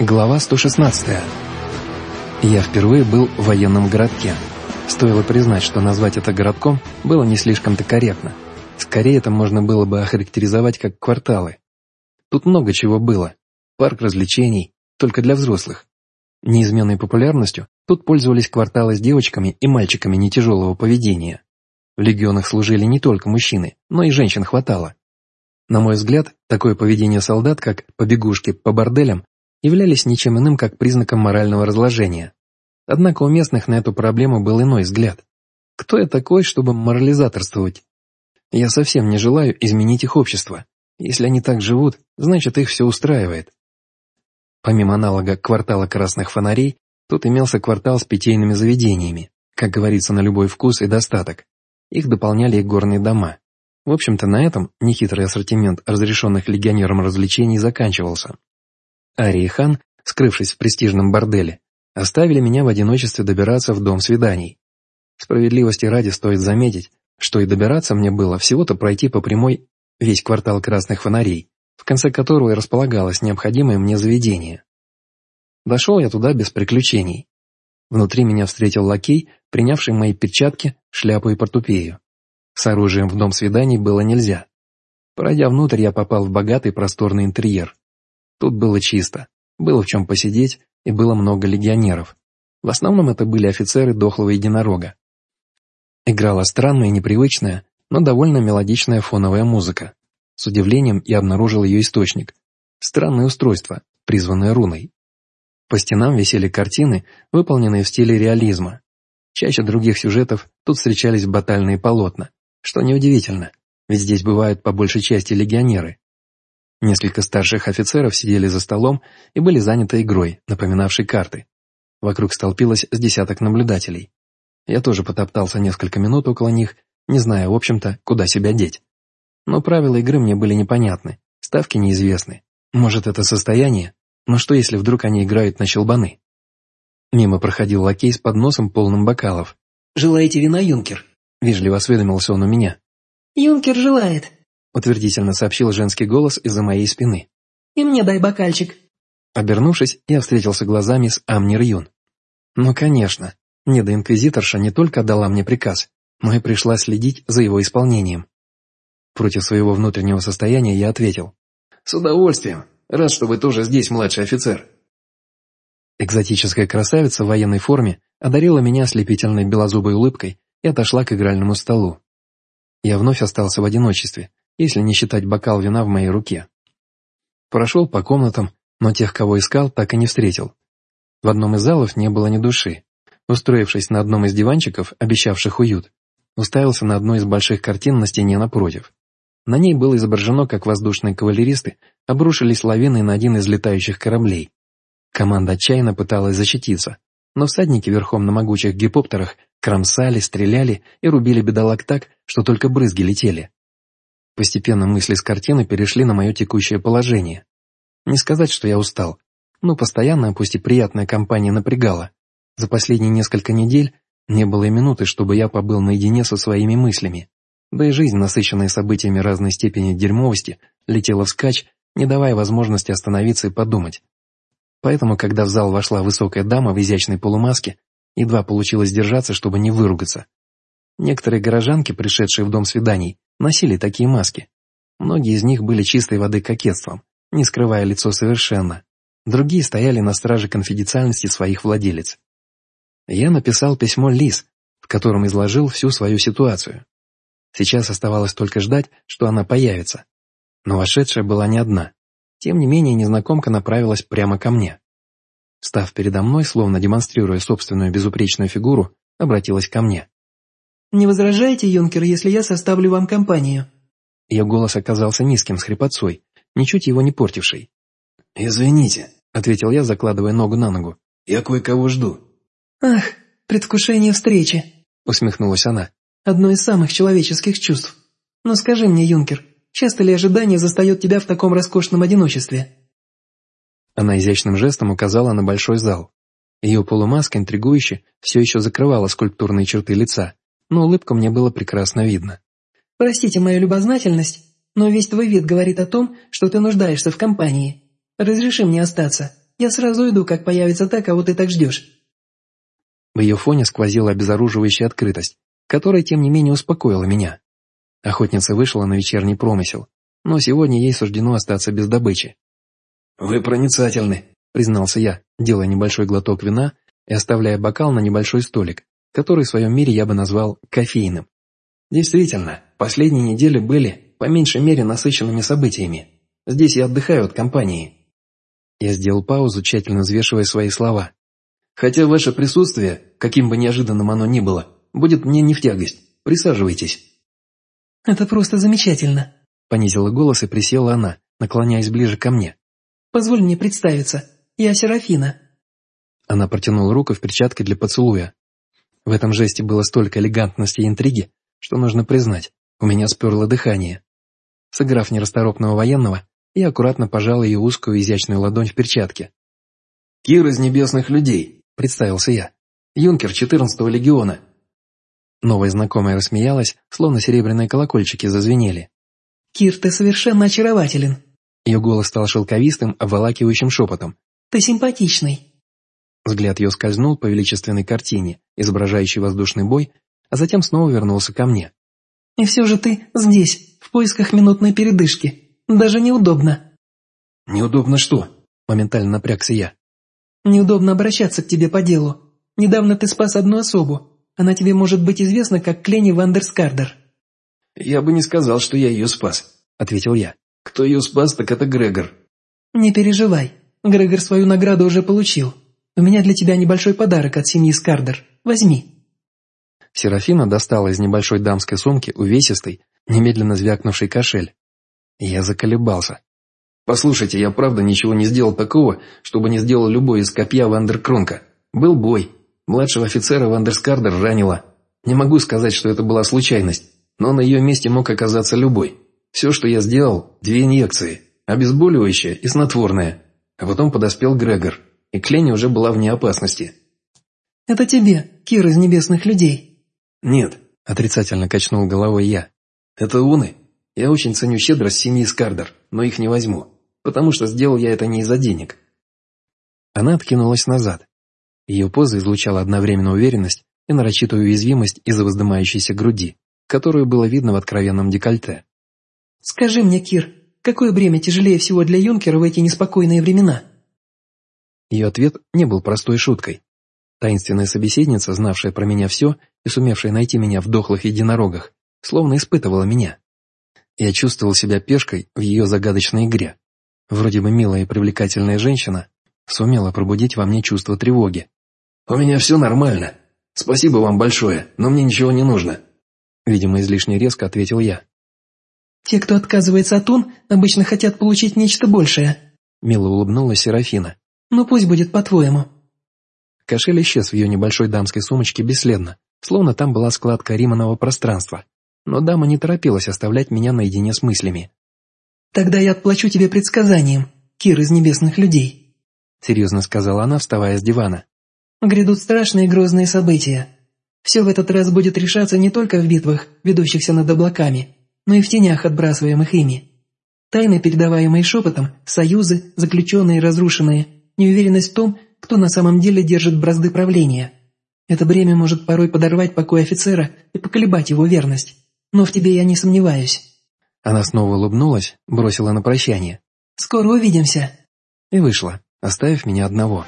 Глава 116. Я впервые был в военном городке. Стоило признать, что назвать это городком было не слишком-то корректно. Скорее это можно было бы охарактеризовать как кварталы. Тут много чего было. Парк развлечений, только для взрослых. Неизменной популярностью тут пользовались кварталы с девочками и мальчиками нетяжелого поведения. В легионах служили не только мужчины, но и женщин хватало. На мой взгляд, такое поведение солдат, как побегушки по борделям, являлись ничем иным, как признаком морального разложения. Однако у местных на эту проблему был иной взгляд. Кто я такой, чтобы морализаторствовать? Я совсем не желаю изменить их общество. Если они так живут, значит их все устраивает. Помимо аналога квартала красных фонарей, тут имелся квартал с питейными заведениями, как говорится, на любой вкус и достаток. Их дополняли и горные дома. В общем-то, на этом нехитрый ассортимент разрешенных легионерам развлечений заканчивался. Ари и Хан, скрывшись в престижном борделе, оставили меня в одиночестве добираться в дом свиданий. Справедливости ради стоит заметить, что и добираться мне было всего-то пройти по прямой весь квартал красных фонарей, в конце которого и располагалось необходимое мне заведение. Дошел я туда без приключений. Внутри меня встретил лакей, принявший мои перчатки, шляпу и портупею. С оружием в дом свиданий было нельзя. Пройдя внутрь, я попал в богатый просторный интерьер. Тут было чисто, было в чем посидеть и было много легионеров. В основном это были офицеры дохлого единорога. Играла странная и непривычная, но довольно мелодичная фоновая музыка. С удивлением я обнаружил ее источник. Странное устройство, призванное руной. По стенам висели картины, выполненные в стиле реализма. Чаще других сюжетов тут встречались батальные полотна, что неудивительно, ведь здесь бывают по большей части легионеры. Несколько старших офицеров сидели за столом и были заняты игрой, напоминавшей карты. Вокруг столпилось с десяток наблюдателей. Я тоже потоптался несколько минут около них, не зная, в общем-то, куда себя деть. Но правила игры мне были непонятны, ставки неизвестны. Может, это состояние? Но что, если вдруг они играют на щелбаны? Мимо проходил лакей с подносом, полным бокалов. «Желаете вина, юнкер?» — вежливо осведомился он у меня. «Юнкер желает», — утвердительно сообщил женский голос из-за моей спины. «И мне дай бокальчик». Обернувшись, я встретился глазами с Амнир Юн. Ну, конечно, недоинквизиторша не только дала мне приказ, но и пришла следить за его исполнением. Против своего внутреннего состояния я ответил. «С удовольствием. Рад, что вы тоже здесь, младший офицер». Экзотическая красавица в военной форме одарила меня ослепительной белозубой улыбкой и отошла к игральному столу. Я вновь остался в одиночестве, если не считать бокал вина в моей руке. Прошел по комнатам, но тех, кого искал, так и не встретил. В одном из залов не было ни души. Устроившись на одном из диванчиков, обещавших уют, уставился на одну из больших картин на стене напротив. На ней было изображено, как воздушные кавалеристы обрушились лавиной на один из летающих кораблей. Команда отчаянно пыталась защититься, но всадники верхом на могучих гипоптерах кромсали, стреляли и рубили бедолаг так, что только брызги летели. Постепенно мысли с картины перешли на мое текущее положение. Не сказать, что я устал, но постоянная, пусть и приятная компания напрягала. За последние несколько недель не было и минуты, чтобы я побыл наедине со своими мыслями. Да и жизнь, насыщенная событиями разной степени дерьмовости, летела вскачь, не давая возможности остановиться и подумать. Поэтому, когда в зал вошла высокая дама в изящной полумаске, едва получилось держаться, чтобы не выругаться. Некоторые горожанки, пришедшие в дом свиданий, носили такие маски. Многие из них были чистой воды кокетством, не скрывая лицо совершенно. Другие стояли на страже конфиденциальности своих владелец. Я написал письмо Лиз, в котором изложил всю свою ситуацию. Сейчас оставалось только ждать, что она появится. Но вошедшая была не одна. Тем не менее, незнакомка направилась прямо ко мне. Став передо мной, словно демонстрируя собственную безупречную фигуру, обратилась ко мне. «Не возражаете, юнкер, если я составлю вам компанию?» Ее голос оказался низким, с хрипотцой, ничуть его не портивший. «Извините», — ответил я, закладывая ногу на ногу. «Я кое-кого жду». «Ах, предвкушение встречи», — усмехнулась она. «Одно из самых человеческих чувств. Но скажи мне, юнкер, часто ли ожидание застает тебя в таком роскошном одиночестве?» Она изящным жестом указала на большой зал. Ее полумаска интригующе все еще закрывала скульптурные черты лица, но улыбку мне было прекрасно видно. «Простите мою любознательность, но весь твой вид говорит о том, что ты нуждаешься в компании. Разреши мне остаться. Я сразу иду, как появится та, кого ты так ждешь». В ее фоне сквозила обезоруживающая открытость, которая, тем не менее, успокоила меня. Охотница вышла на вечерний промысел, но сегодня ей суждено остаться без добычи. «Вы проницательны», — признался я, делая небольшой глоток вина и оставляя бокал на небольшой столик, который в своем мире я бы назвал кофейным. «Действительно, последние недели были, по меньшей мере, насыщенными событиями. Здесь я отдыхаю от компании». Я сделал паузу, тщательно взвешивая свои слова. «Хотя ваше присутствие, каким бы неожиданным оно ни было, будет мне не в тягость. Присаживайтесь». «Это просто замечательно», — понизила голос и присела она, наклоняясь ближе ко мне. «Позволь мне представиться. Я Серафина». Она протянула руку в перчатке для поцелуя. В этом жесте было столько элегантности и интриги, что нужно признать, у меня сперло дыхание. Сыграв нерасторопного военного, я аккуратно пожал ее узкую изящную ладонь в перчатке. «Кир из небесных людей», — представился я. «Юнкер 14-го легиона». Новая знакомая рассмеялась, словно серебряные колокольчики зазвенели. «Кир, ты совершенно очарователен». Ее голос стал шелковистым, обволакивающим шепотом. «Ты симпатичный». Взгляд ее скользнул по величественной картине, изображающей воздушный бой, а затем снова вернулся ко мне. «И все же ты здесь, в поисках минутной передышки. Даже неудобно». «Неудобно что?» – моментально напрягся я. «Неудобно обращаться к тебе по делу. Недавно ты спас одну особу. Она тебе может быть известна как Кленни Вандерскардер». «Я бы не сказал, что я ее спас», – ответил я. «Кто ее спас, так это Грегор». «Не переживай. Грегор свою награду уже получил. У меня для тебя небольшой подарок от семьи Скардер. Возьми». Серафина достала из небольшой дамской сумки увесистый, немедленно звякнувший кошель. Я заколебался. «Послушайте, я правда ничего не сделал такого, чтобы не сделал любой из копья Вандеркронка. Был бой. Младшего офицера Вандерскардер ранило. Не могу сказать, что это была случайность, но на ее месте мог оказаться любой. Все, что я сделал, две инъекции, обезболивающее и снотворное. А потом подоспел Грегор, и Кленни уже была вне опасности. «Это тебе, Кир из небесных людей». «Нет», — отрицательно качнул головой я. «Это уны. Я очень ценю щедрость семьи Скардер, но их не возьму, потому что сделал я это не из-за денег». Она откинулась назад. Ее поза излучала одновременно уверенность и нарочитую уязвимость из-за воздымающейся груди, которую было видно в откровенном декольте. «Скажи мне, Кир, какое бремя тяжелее всего для юнкера в эти неспокойные времена?» Ее ответ не был простой шуткой. Таинственная собеседница, знавшая про меня все и сумевшая найти меня в дохлых единорогах, словно испытывала меня. Я чувствовал себя пешкой в ее загадочной игре. Вроде бы милая и привлекательная женщина сумела пробудить во мне чувство тревоги. «У меня все нормально. Спасибо вам большое, но мне ничего не нужно». Видимо, излишне резко ответил я. «Те, кто отказывается от ун, обычно хотят получить нечто большее», мило улыбнулась Серафина. «Ну пусть будет по-твоему». Кошель исчез в ее небольшой дамской сумочке бесследно, словно там была складка риманного пространства. Но дама не торопилась оставлять меня наедине с мыслями. «Тогда я отплачу тебе предсказанием, Кир из небесных людей», серьезно сказала она, вставая с дивана. «Грядут страшные и грозные события. Все в этот раз будет решаться не только в битвах, ведущихся над облаками, но и в тенях, отбрасываемых ими. Тайны, передаваемые шепотом, союзы, заключенные и разрушенные, неуверенность в том, кто на самом деле держит бразды правления. Это бремя может порой подорвать покой офицера и поколебать его верность. Но в тебе я не сомневаюсь». Она снова улыбнулась, бросила на прощание. «Скоро увидимся». И вышла, оставив меня одного.